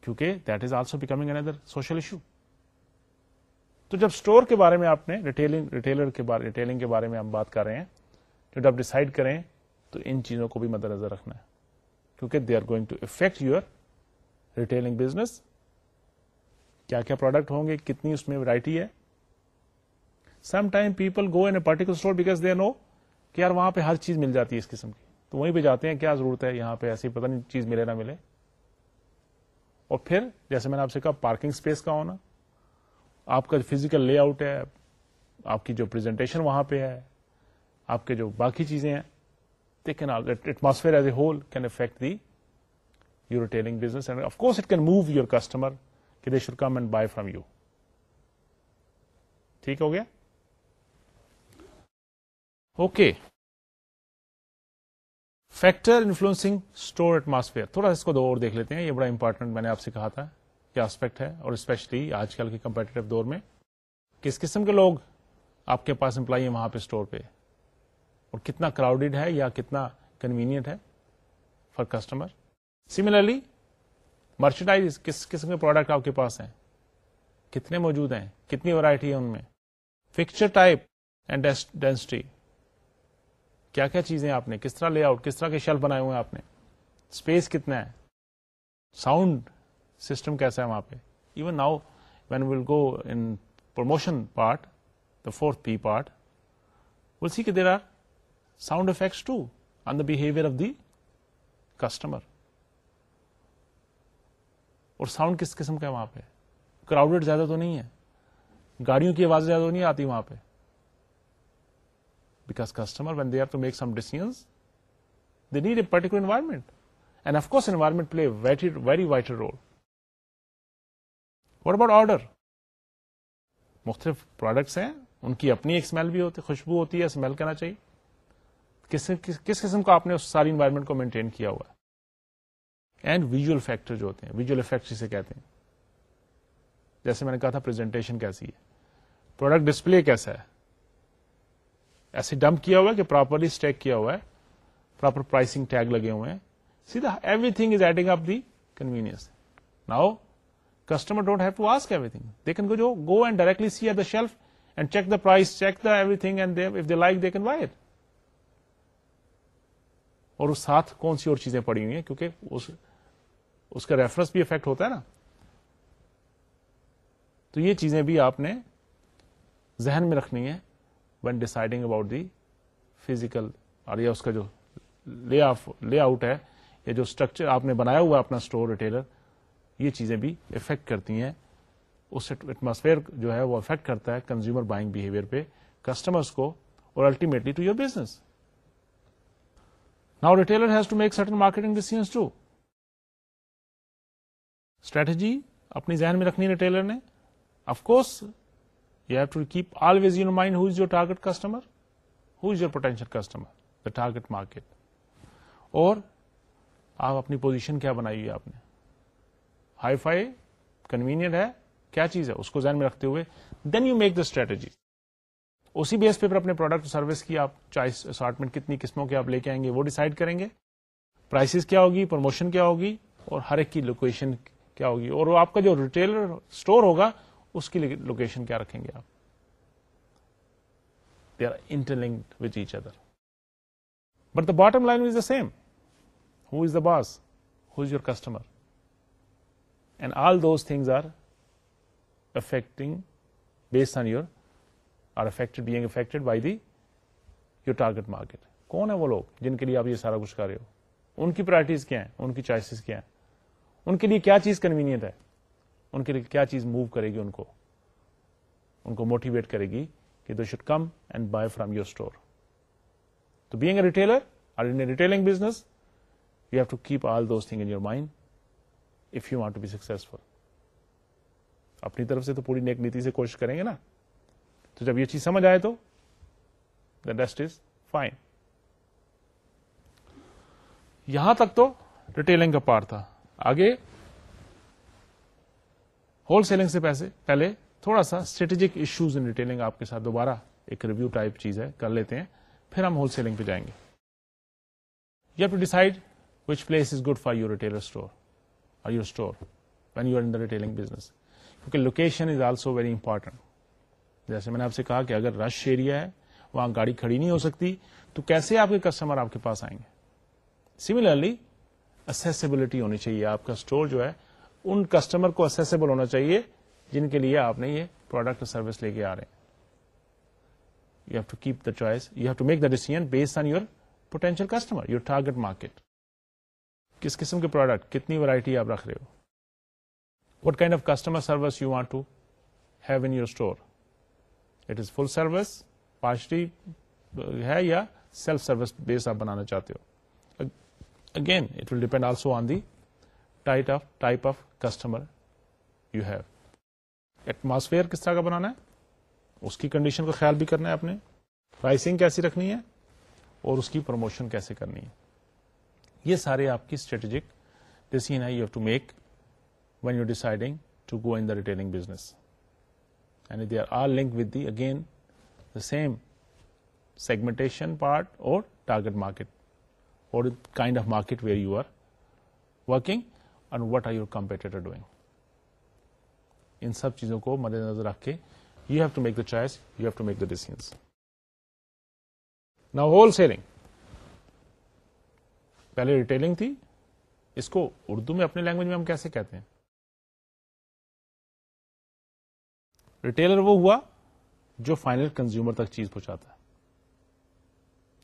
کیونکہ دیٹ از آلسو بیکمنگ اندر سوشل ایشو تو جب اسٹور کے بارے میں آپ نے ریٹیلنگ ریٹیلر کے بارے ریٹیلنگ کے بارے میں ہم بات کر رہے ہیں، جب آپ ڈسائڈ کریں، تو ان چیزوں کو بھی مد نظر رکھنا ہے۔ کیونکہ they are going to affect your retailing business کیا کیا پروڈکٹ ہوں گے؟ کتنی اس میں ویرائٹی ہے؟ Some time people go in particular store because they know کہ یار وہاں پہ ہر چیز مل جاتی ہے اس قسم کی۔ تو وہیں پہ جاتے ہیں، کیا ضرورت ہے؟ یہاں پہ ایسی پتہ نہیں چیز ملے نہ ملے۔ اور پھر جیسے میں نے آپ سے کہا پارکنگ اسپیس کا ہونا۔ آپ کا فزیکل لے آؤٹ ہے، آپ کی جو پرزنٹیشن وہاں پہ ہے، آپ کے جو باقی چیزیں ہیں atmosphere as a whole can affect the your retailing business and of course it can move your customer کہ they should come and buy from you ٹھیک ہو گیا okay factor influencing store atmosphere تھوڑا اس کو دو اور دیکھ لیتے ہیں یہ بڑا امپورٹنٹ میں نے آپ سے کہا تھا کیا اسپیکٹ ہے اور اسپیشلی آج کل کے کمپیٹیو دور میں کس قسم کے لوگ آپ کے پاس امپلائی ہیں وہاں پہ اسٹور پہ اور کتنا کراؤڈیڈ ہے یا کتنا کنوینئنٹ ہے فار کسٹمر سملرلی مرچنڈائز کس قسم کے پروڈکٹ آپ کے پاس ہیں؟ کتنے موجود ہیں؟ کتنی ورائٹی ہے ان میں؟ فکچر ٹائپ اینڈ ڈینسٹی کیا کیا چیزیں آپ نے؟ کس طرح لے آؤٹ کس طرح کے شیلف بنائے ہوئے ہیں آپ نے؟ اسپیس کتنا ہے؟ ساؤنڈ سسٹم کیسا ہے وہاں پہ؟ Even now when we'll go in promotion part the fourth P part we'll see کہ there are sound effects to on the behaviour of the customer اور ساؤنڈ کس قسم کا ہے وہاں پہ کراؤڈیڈ زیادہ تو نہیں ہے گاڑیوں کی آواز زیادہ تو نہیں آتی وہاں پہ Because customer, when they have to make some decisions, they need a particular environment. And of course, environment play a very, very vital role. What about order? مختلف پروڈکٹس ہیں ان کی اپنی ایک اسمیل بھی ہوتی ہے خوشبو ہوتی ہے اسمیل کرنا چاہیے کس کس قسم کا آپ نے اس ساری انوائرمنٹ کو مینٹین کیا ہوا ہے؟ اینڈ ویژل فیکٹر جو ہوتے ہیں ویژل افیکٹ جسے کہتے ہیں۔ جیسے میں نے کہا تھا پرزنٹیشن کیسی ہے؟ پروڈکٹ ڈسپلے کیسا ہے؟ ایسے ڈمپ کیا ہوا ہے کہ پراپرلی اسٹیک کیا ہوا ہے؟ پراپر پرائسنگ ٹیگ لگے ہوئے ہیں۔ سیدھا everything is adding up the convenience now customer don't have to ask everything they can go go and directly see at the shelf and check the price check the everything and if they like they can buy اور اس ساتھ کون سی اور چیزیں پڑی ہوئی ہیں؟ کیونکہ اس اس کا ریفرنس بھی افیکٹ ہوتا ہے نا۔ تو یہ چیزیں بھی آپ نے ذہن میں رکھنی ہے when deciding about the physical اور یا اس کا جو لے لے آؤٹ ہے یا جو اسٹرکچر آپ نے بنایا ہوا اپنا اسٹور ریٹیلر یہ چیزیں بھی افیکٹ کرتی ہیں۔ اس ایٹماسفیئر جو ہے وہ افیکٹ کرتا ہے کنزیومر بائنگ بہیویئر پہ کسٹمرس کو اور ultimately to your business now retailer has to make certain marketing decisions to strategy اپنی ذہن میں رکھنی ریٹیلر نے. Of course you have to keep always your mind who is your target customer who is your potential customer the target market اور آپ اپنی position کیا بنائی ہوئی آپ نے. ہائی فائی کنوینئنٹ ہے، کیا چیز ہے؟ اس کو ذہن میں رکھتے ہوئے then you make the strategy اسی بیس پہ اپنے پروڈکٹ سروس کی آپ چوائس اسارٹمنٹ کتنی قسموں کے آپ لے کے آئیں گے وہ ڈیسائڈ کریں گے۔ پرائسز کیا ہوگی؟ پروموشن کیا ہوگی؟ اور ہر ایک کی لوکیشن کیا ہوگی؟ اور آپ کا جو ریٹیلر اسٹور ہوگا، اس کی لوکیشن کیا رکھیں گے آپ؟ They are interlinked with each other but the bottom line is the same who is the boss who is your customer and all those things are affecting based on your are affect being affected by the your target market کون ہے وہ لوگ جن کے لیے آپ یہ سارا کچھ کر رہے ہو؟ ان کی پرائرٹیز کیا ہیں؟ ان کی چوائسیز کیا ہیں؟ ان کے لیے کیا چیز کنوینئنٹ ہے؟ ان کے لیے کیا چیز موو کرے گی ان کو؟ ان کو موٹیویٹ کرے گی کہ do should come and buy from your store تو being a retailer or in retailing business you have to keep all those thing in your mind if you want to be successful اپنی طرف سے تو پوری نیک نیتی سے کوشش کریں گے نا؟ تو جب یہ چیز سمجھ آئے تو دا ڈسٹ از فائن یہاں تک تو ریٹیلنگ کا پارٹ تھا۔ آگے ہول سیلنگ سے پیسے، پہلے تھوڑا سا اسٹریٹجک ایشوز ان ریٹیلنگ آپ کے ساتھ دوبارہ ایک ریویو ٹائپ چیز ہے، کر لیتے ہیں، پھر ہم ہول سیلنگ پہ جائیں گے۔ You have to decide which place is good for your retailer store اور your store when you are in the retailing business کیونکہ location is also very important جیسے میں نے آپ سے کہا کہ اگر رش ایریا ہے، وہاں گاڑی کھڑی نہیں ہو سکتی، تو کیسے آپ کے کسٹمر آپ کے پاس آئیں گے؟ سملرلی اسیسیبلٹی ہونی چاہیے۔ آپ کا اسٹور جو ہے، ان کسٹمر کو اسیسیبل ہونا چاہیے جن کے لیے آپ نے یہ پروڈکٹ سروس لے کے آ رہے ہیں۔ You have to keep the choice you have to make the decision based on your potential customer your target market کس قسم کے پروڈکٹ کتنی ورائٹی آپ رکھ رہے ہو؟ What kind of customer service you want to have in your store it is full service party ہے یا self service base آپ بنانا چاہتے ہو. Again it will depend also on the tight of type of customer you have atmosphere کس طرح کا بنانا ہے؟ اس کی کنڈیشن کا خیال بھی کرنا ہے آپ نے. پرائسنگ کیسی رکھنی ہے؟ اور اس کی پروموشن کیسے کرنی ہے؟ یہ سارے آپ کی اسٹریٹجک ڈیسیزن ہے you have to make when you deciding to go in the retailing business and they are are link with the again the same segmentation part اور ٹارگیٹ مارکیٹ اور kind of market where you are working and what are your competitor doing ان سب چیزوں کو مد نظر رکھ کے you have to make the choice you have to make the decisions نا ہول سیلنگ پہلے ریٹیلنگ تھی اس کو اردو میں اپنے لینگویج میں ہم کیسے کہتے ہیں ریٹیلر وہ ہوا جو فائنل کنزیومر تک چیز پہنچاتا ہے۔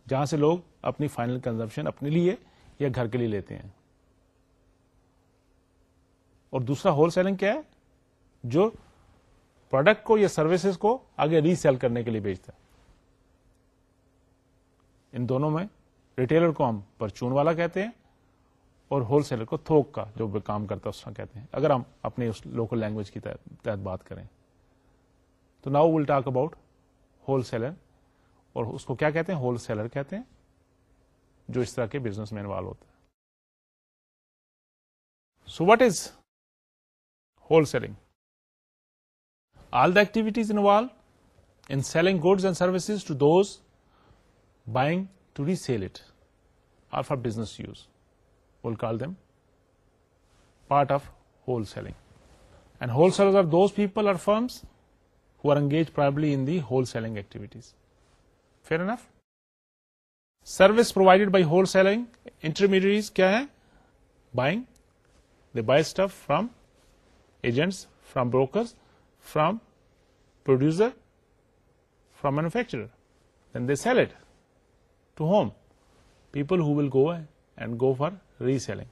جہاں سے لوگ اپنی فائنل کنزمپشن اپنے لیے یا گھر کے لیے لیتے ہیں۔ اور دوسرا ہول سیلنگ کیا ہے؟ جو پروڈکٹ کو یا سروسز کو آگے ری سیل کرنے کے لیے بیچتا ہے۔ ان دونوں میں ریٹیلر کو ہم پرچون والا کہتے ہیں اور ہول سیلر کو تھوک کا جو کام کرتا ہے اس کا کہتے ہیں۔ اگر ہم اپنے اس لوکل لینگویج کی تحت بات کریں۔ تو now will talk about wholesaler اور اس کو کیا کہتے ہیں؟ ہول سیلر کہتے ہیں، جو اس طرح کے بزنس میں انوالو ہوتا ہے so what is wholesaling all the activities involve in selling goods and services to those buying to resell it or for business use will call them part of wholesaling and wholesaler are those people or firms who are engage primarily in the wholesaling activities fair enough service provided by wholesaling intermediaries کیا ہے buying they buy stuff from agents from brokers from producer from manufacturer then they sell it to home people who will go and go for reselling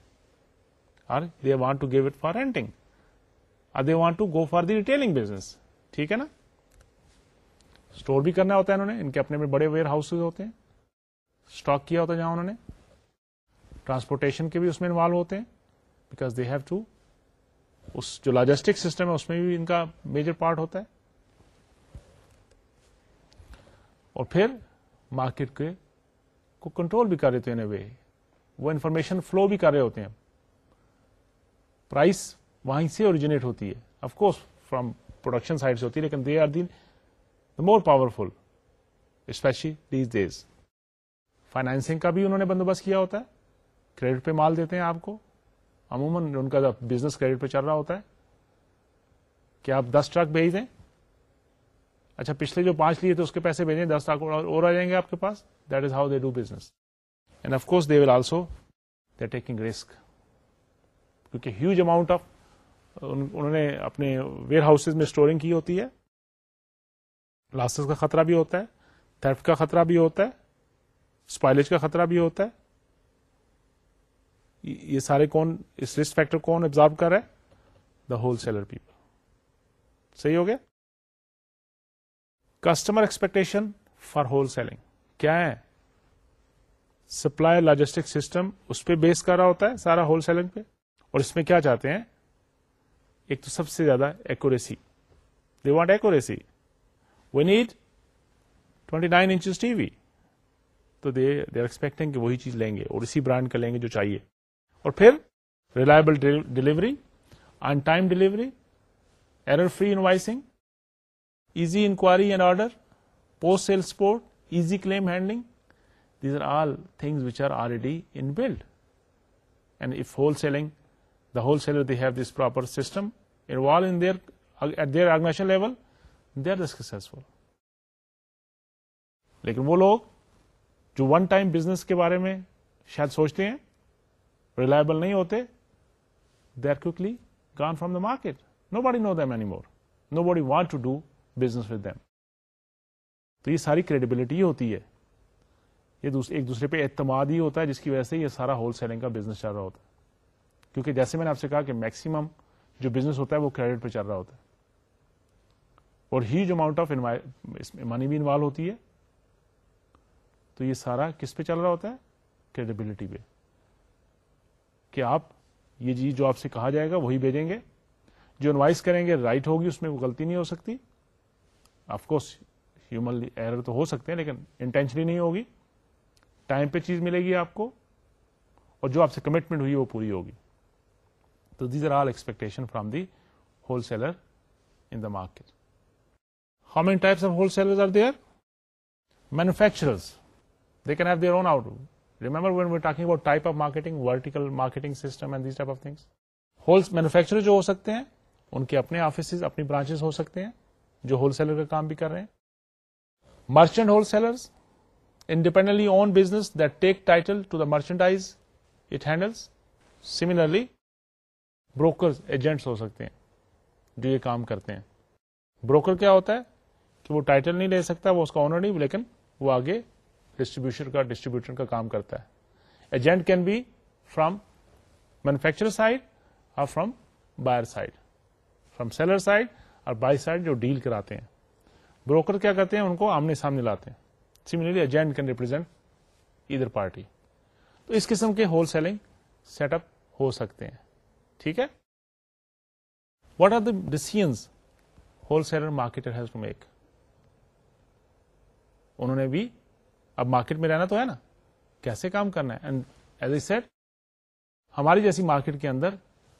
or they want to give it for renting or they want to go for the retailing business ٹھیک ہے نا store بھی کرنا ہوتا ہے انہوں نے، ان کے اپنے میں بڑے ویئر ہاؤس ہوتے ہیں۔ اسٹاک کیا ہوتا ہے جہاں انہوں نے۔ ٹرانسپورٹیشن کے بھی اس میں انوالو ہوتے ہیں بیکاز دے ہیو ٹو اس جو لاجسٹک سسٹم ہے، اس میں بھی ان کا میجر پارٹ ہوتا ہے۔ اور پھر مارکیٹ کے کو کنٹرول بھی کر رہے تھے وے وہ انفارمیشن فلو بھی کر رہے ہوتے ہیں۔ پرائس وہیں سے اوریجنیٹ ہوتی ہے۔ Of course from production side سے ہوتی ہے، لیکن they are the more powerful especially these financing کا بھی انہوں نے بندوبست کیا ہوتا ہے۔ کریڈٹ پہ مال دیتے ہیں آپ کو۔ عموماً ان کا بزنس کریڈٹ پہ چل رہا ہوتا ہے۔ کہ آپ دس ٹرک بھیج دیں۔ اچھا پچھلے جو پانچ لیے تھے اس کے پیسے بھیجیں۔ دس ٹرک اور آ جائیں گے آپ کے پاس۔ That is how they do business and of course they will also they taking risk کیونکہ ہیوج اماؤنٹ آف انہوں نے اپنے ویئر ہاؤس میں اسٹورنگ کی ہوتی ہے۔ لاسز کا خطرہ بھی ہوتا ہے تھرف کا خطرہ بھی ہوتا ہے اسپائلج کا خطرہ بھی ہوتا ہے۔ یہ سارے کون اس رسک فیکٹر کون ابزارو کر رہا ہے؟ دا ہول سیلر پیپل صحیح ہو گیا؟ Customer expectation for wholesaling کیا ہے؟ سپلائی لاجسٹک سسٹم اس پہ بیس کر رہا ہوتا ہے سارا ہول سیلنگ پہ۔ اور اس میں کیا چاہتے ہیں؟ ایک تو سب سے زیادہ accuracy they want accuracy we need twenty nine inches T V تو دے دے آر ایکسپیکٹنگ کہ وہی چیز لیں گے اور اسی برانڈ کا لیں گے جو چاہیے۔ اور پھر reliable delivery on time delivery error free invoicing easy inquiry and order post sale support easy claim handling these are all things which are already in build and if wholesaling the wholesaler they have this proper system involve in their at their organisation level they are the لیکن وہ لوگ جو one time business کے بارے میں شاید سوچتے ہیں ریلائبل نہیں ہوتے they are clearly gone from the market nobody know them anymore nobody want to do business with them تو یہ ساری کریڈیبلٹی ہوتی ہے۔ یہ ایک دوسرے پہ اعتماد ہی ہوتا ہے، جس کی وجہ سے یہ سارا ہول سیلنگ کا بزنس چل رہا ہوتا ہے۔ کیونکہ جیسے میں نے آپ سے کہا کہ میکسیمم جو بزنس ہوتا ہے وہ کریڈٹ پہ چل رہا ہوتا ہے۔ اور ہیوج اماؤنٹ آف منی بھی انوالو ہوتی ہے۔ تو یہ سارا کس پہ چل رہا ہوتا ہے؟ کریڈیبلٹی پہ۔ کہ آپ یہ چیز جو آپ سے کہا جائے گا وہی بھیجیں گے۔ جو انوائس کریں گے رائٹ ہوگی، اس میں وہ غلطی نہیں ہو سکتی۔ آف کورس ہیومن ایرر تو ہو سکتے ہیں، لیکن انٹینشنلی نہیں ہوگی۔ ٹائم پہ چیز ملے گی آپ کو، اور جو آپ سے کمٹمنٹ ہوئی وہ پوری ہوگی۔ تو these are all expectation from the wholesaler in the market how many types of wholesaler are there manufacturers they can have their own out remember when we talking about type of marketing vertical marketing system and this type of things whole manufacture جو ہو سکتے ہیں ان کے اپنے offices اپنی branches ہو سکتے ہیں جو ہول سیلر کا کام بھی کر رہے ہیں merchant wholesalers independently own business that take title to the merchandise it handles similarly broker agents ہو سکتے ہیں جو یہ کام کرتے ہیں بروکر کیا ہوتا ہے کہ وہ ٹائٹل نہیں لے سکتا، وہ اس کا آنر نہیں، لیکن وہ آگے ڈسٹریبیوشن کا ڈسٹریبیوٹر کا کام کرتا ہے۔ Agent can be from manufacture side اور from buyer side from seller side اور بائی سائڈ جو ڈیل کراتے ہیں۔ بروکر کیا کرتے ہیں؟ ان کو آمنے سامنے لاتے ہیں۔ Similarly agent can represent either party تو اس قسم کے ہول سیلنگ سیٹ اپ ہو سکتے ہیں۔ ٹھیک ہے؟ What are the decision wholesaler marketer has to make انہوں نے بھی اب مارکیٹ میں رہنا تو ہے نا۔ کیسے کام کرنا ہے؟ اینڈ ایز اے سیٹ ہماری جیسی مارکیٹ کے اندر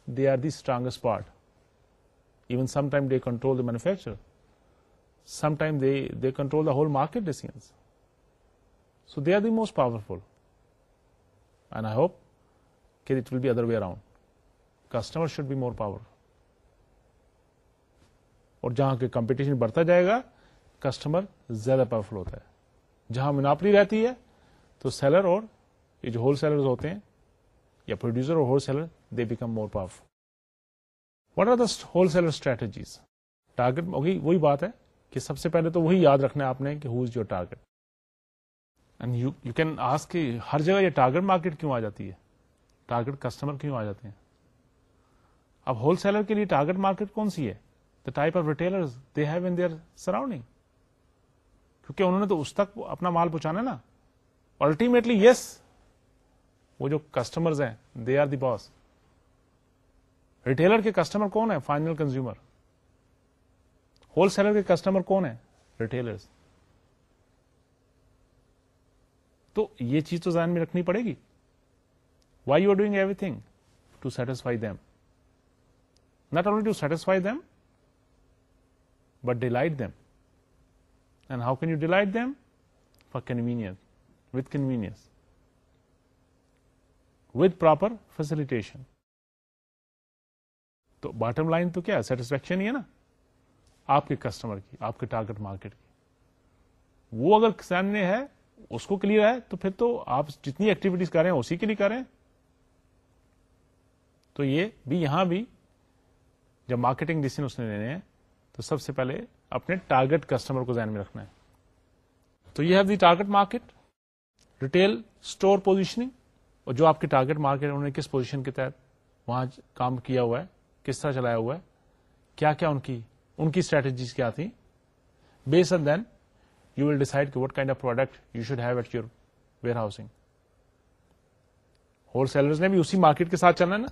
they are the strongest part even some time they control the manufacture some time they they control the whole market decision so they are the most powerful and I hope کہ it will be other way around customer should be more power اور جہاں کے competition بڑھتا جائے گا customer زیادہ powerful ہوتا ہے۔ جہاں مناپلی رہتی ہے، تو سیلر اور یہ جو ہول سیلر ہوتے ہیں، یا پروڈیوسر اور wholesaler they become more powerful what are the wholesaler strategies target ہوگی وہی بات ہے کہ سب سے پہلے تو وہی یاد رکھنا ہے آپ نے کہ who is your target and you you can ask کہ ہر جگہ یہ ٹارگیٹ مارکیٹ کیوں آ جاتی ہے؟ ٹارگیٹ کسٹمر کیوں آ جاتے ہیں؟ اب ہول سیلر کے لیے ٹارگیٹ مارکیٹ کون سی ہے؟ The type of retailer they have in their surrounding کیونکہ انہوں نے تو اس تک اپنا مال پہنچانا نا۔ الٹیمیٹلی یس وہ جو کسٹمر ہیں they are the boss retailer کے کسٹمر کون ہے فائنل کنزیومر ہول سیلر کے کسٹمر کون ہے ریٹیلرز تو یہ چیز تو ذہن میں رکھنی پڑے گی۔ Why you are doing everything to satisfy them not only to satisfy them but delight them and how can you delight them for convenience with convenience with proper facilitation تو باٹم لائن تو کیا satisfaction ہی ہے نا. آپ کے customer کی، آپ کے ٹارگیٹ مارکیٹ کی. وہ اگر سامنے ہے، اس کو کلیئر ہے، تو پھر تو آپ جتنی ایکٹیویٹیز کر رہے ہیں، اسی کے لیے کریں تو یہ بھی یہاں بھی جب مارکیٹنگ ڈیسیزن اس نے لینے ہیں، تو سب سے پہلے اپنے ٹارگیٹ کسٹمر کو ذہن میں رکھنا ہے۔ تو یہ ہے the target market retail store positioning اور جو آپ کے ٹارگیٹ مارکیٹ انہوں نے کس پوزیشن کے تحت وہاں کام کیا ہوا ہے، کس طرح چلایا ہوا ہے، کیا کیا ان کی ان کی اسٹریٹجیز کیا تھی base and then you will decide what kind of product you should have at your warehousing wholesaler نے بھی اسی مارکیٹ کے ساتھ چلنا نا۔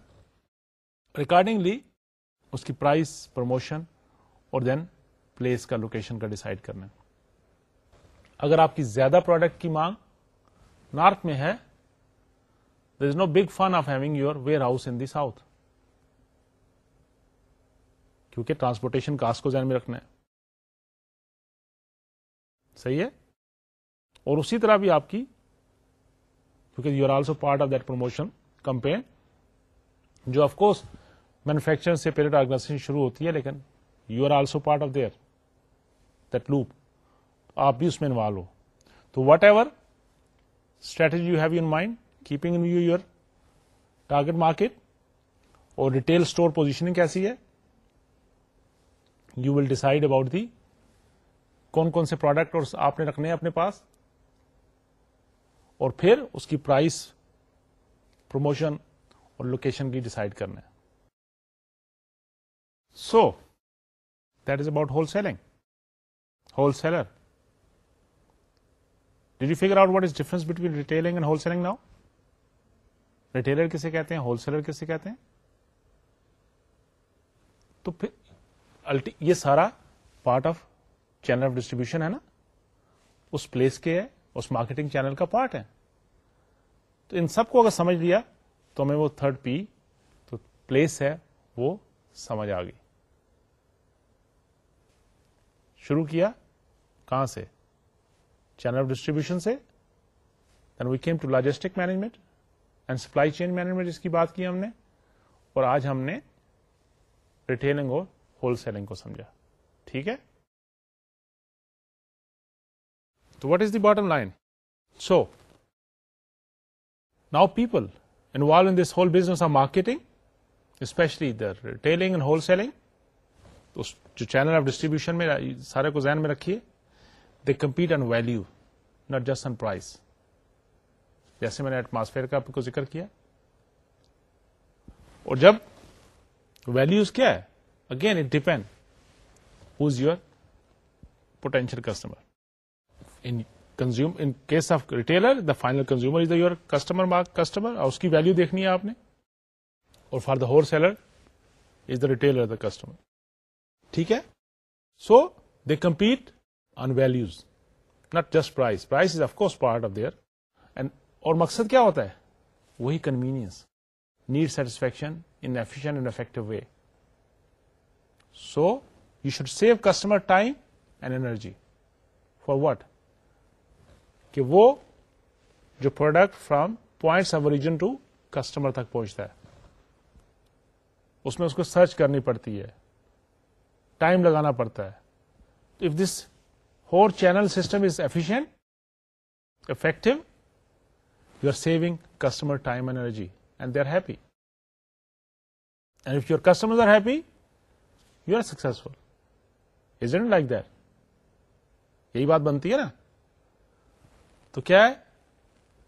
ریکارڈنگلی اس کی پرائز پروموشن اور دین پلیس کا لوکیشن کا ڈسائڈ کرنا اگر آپ کی زیادہ پروڈکٹ کی مانگ نارتھ میں ہے there is no big fun of having your warehouse in the south کیونکہ ٹرانسپورٹیشن کاسٹ کو ذہن میں رکھنا ہے۔ صحیح ہے؟ اور اسی طرح بھی آپ کی، کیونکہ you are also part of that promotion campaign جو آف کورس مینوفیکچر سے پیریڈ آرگنائزیشن شروع ہوتی ہے، لیکن you are also part of their that loop آپ بھی اس میں انوالو ہو۔ تو whatever strategy you have in mind keeping in you your target market اور ریٹیل اسٹور پوزیشننگ کیسی ہے you will decide about the کون کون سے پروڈکٹ اور آپ نے رکھنے اپنے پاس۔ اور پھر اس کی پرائس پروموشن اور لوکیشن کی ڈسائڈ کرنا ہے۔ So that is about wholesaling wholesaler did you figure out what is difference between retailing and wholesaling now retailer کسے کہتے ہیں ہول سیلر کسے کہتے ہیں تو پھر یہ سارا part of channel of distribution ہے نا؟ اس پلیس کے ہے، اس مارکیٹنگ چینل کا پارٹ ہے. تو ان سب کو اگر سمجھ لیا تو ہمیں وہ تھرڈ پی تو پلیس ہے وہ سمجھ آ گئی۔ شروع کیا۔ کہاں سے؟ چینل آف ڈسٹریبیوشن سے۔ Then we came to logistic management and supply chain management جس کی بات کی ہم نے۔ اور آج ہم نے ریٹیلنگ اور ہول سیلنگ کو سمجھا۔ ٹھیک ہے؟ تو what is the bottom line so now people involve in this whole business of marketing especially the retailing and wholesaling جو چینل آف ڈسٹریبیوشن میں سارے کو ذہن میں رکھیے۔ They compete on value not just on price جیسے میں نے ایٹماسفیئر کا آپ کو ذکر کیا. اور جب ویلوز کیا ہے again it depend who's your potential customer consume in case of retailer the final consumer is the your customer customer اور اس کی ویلو دیکھنی ہے آپ نے. اور for the wholesaler is the retailer the customer ٹھیک ہے؟ So they compete on values not just price price is of course part of their end اور مقصد کیا ہوتا ہے؟ وہی convenience need satisfaction in efficient and effective way so you should save customer time and energy for what کہ وہ جو product from points of origin to customer تک پہنچتا ہے. اس میں اس کو سرچ کرنی پڑتی ہے. ٹائم لگانا پڑتا ہے. تو if this whole channel system is efficient effective you are saving customer time energy and they are happy and if your customer are happy you are successful is and like that یہی بات بنتی ہے نا؟ تو کیا ہے؟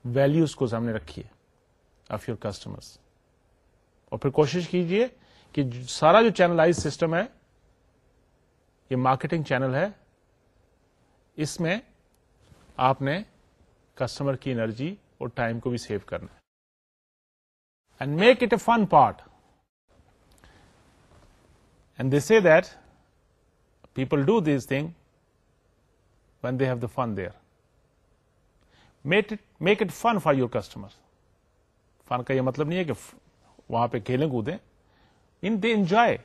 Values کو سامنے رکھیے آف یور کسٹمر اور پھر کوشش کیجیے کہ سارا جو چینلائز سسٹم ہے، یہ مارکیٹنگ چینل ہے اس میں آپ نے کسٹمر کی انرجی اور ٹائم کو بھی سیو کرنا ہے۔ And make it a fun part and this a that people do these thing when they have the fun there make it fun for your customer fun کا یہ مطلب نہیں ہے کہ وہاں پہ کھیلیں کودیں۔ ان دے انجوائے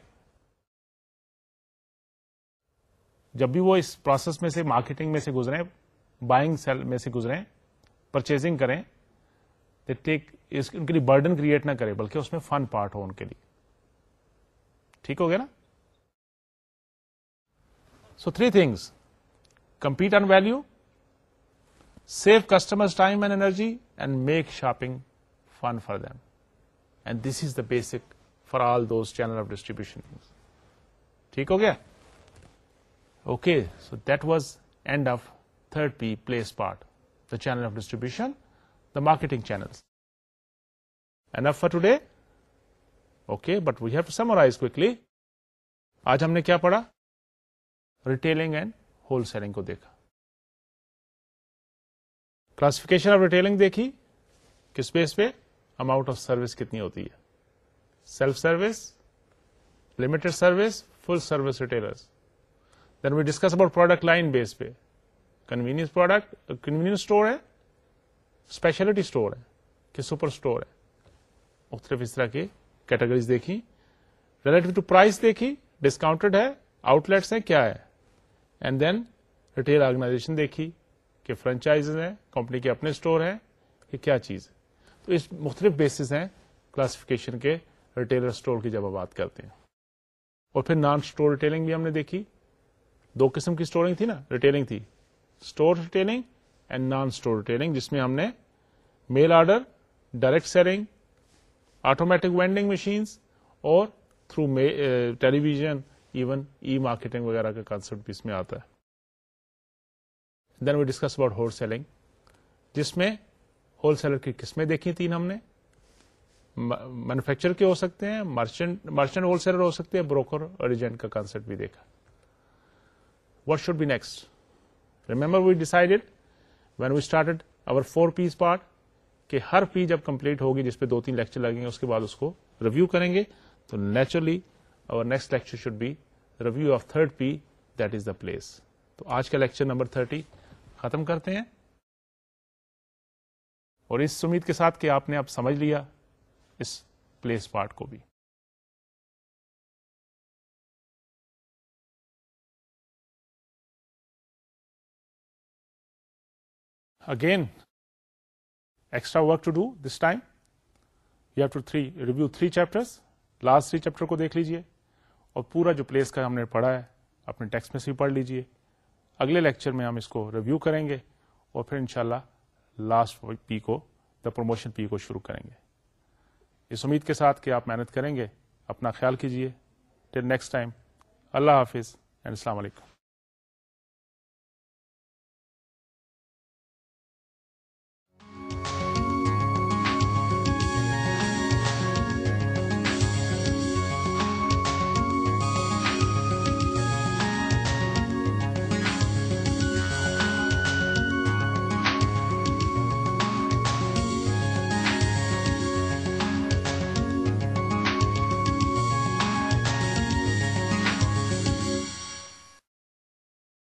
جب بھی وہ اس پروسیس میں سے مارکیٹنگ میں سے گزرے بائنگ سیل میں سے گزرے پرچیزنگ کریں ٹیک ان کے لیے برڈن کریٹ نہ کرے بلکہ اس میں فن پارٹ ہو ان کے لیے۔ ٹھیک ہو گیا نا؟ So three things compete on value save customer time and energy and make shopping fun for them and this is the basic for all those channel of distribution ٹھیک ہو گیا؟ Okay so that was end of third P place part the channel of distribution the marketing channel and for today okay but we have to summarize quickly آج ہم نے کیا پڑھا؟ Retailing and wholesaling کو دیکھا. Classification of retailing دیکھی؟ کس بیس پہ؟ اماؤنٹ آف سروس کتنی ہوتی ہے؟ Self service limited service full service retailer then we discuss about product line base پہ کنوینئنس پروڈکٹ کنوینئنس اسٹور ہے اسپیشلٹی اسٹور ہے کہ سپر اسٹور ہے مختلف اس طرح کی کیٹیگریز دیکھی. ریلیٹو ٹو پرائز دیکھی ڈسکاؤنٹڈ ہے آؤٹ لیٹس ہیں، کیا ہے. اینڈ دین ریٹیل آرگنائزیشن دیکھی، کہ فرنچائز ہیں کمپنی کے اپنے اسٹور ہیں کہ کیا چیز ہے. تو اس مختلف بیسز ہیں کلاسفکیشن کے ریٹیلر اسٹور کی جب بات کرتے ہیں. اور پھر نان اسٹور ریٹیلنگ بھی ہم نے دیکھی. دو قسم کی اسٹورنگ تھی نا ریٹیلنگ تھی۔ Store retailing and non store retailing جس میں ہم نے mail order direct selling automatic vending machines اور through television even e marketing وغیرہ کا کانسپٹ بھی اس میں آتا ہے۔ Then we discuss about wholesaling جس میں ہول سیلر کی قسمیں دیکھی تین ہم نے۔ مینوفیکچر کے ہو سکتے ہیں مرچنٹ مرچنٹ ہول سیلر ہو سکتے ہیں بروکر اور ایجنٹ کا کانسپٹ بھی دیکھا۔ What should be next remember we decided when we started over four P's part کہ ہر پی جب کمپلیٹ ہوگی جس پہ دو تین لیکچر لگیں گے، اس کے بعد اس کو ریویو کریں گے، تو نیچرلی اور next lecture should be review of third P that is the place تو آج کا لیکچر نمبر تھرٹی ختم کرتے ہیں۔ اور اس امید کے ساتھ کہ آپ نے اب سمجھ لیا اس پلیس پارٹ کو بھی۔ Again extra work to do this time you have to three review three chapter last three chapter کو دیکھ لیجیے اور پورا جو پلیس کا ہم نے پڑھا ہے، اپنے ٹیکسٹ میں سے بھی پڑھ لیجیے اگلے لیکچر میں ہم اس کو ریویو کریں گے اور پھر انشاءاللہ لاسٹ پی کو دا پروموشن پی کو شروع کریں گے۔ اس امید کے ساتھ کہ آپ محنت کریں گے۔ اپنا خیال کیجیے ٹل نیکسٹ ٹائم اللہ حافظ اینڈ السلام علیکم۔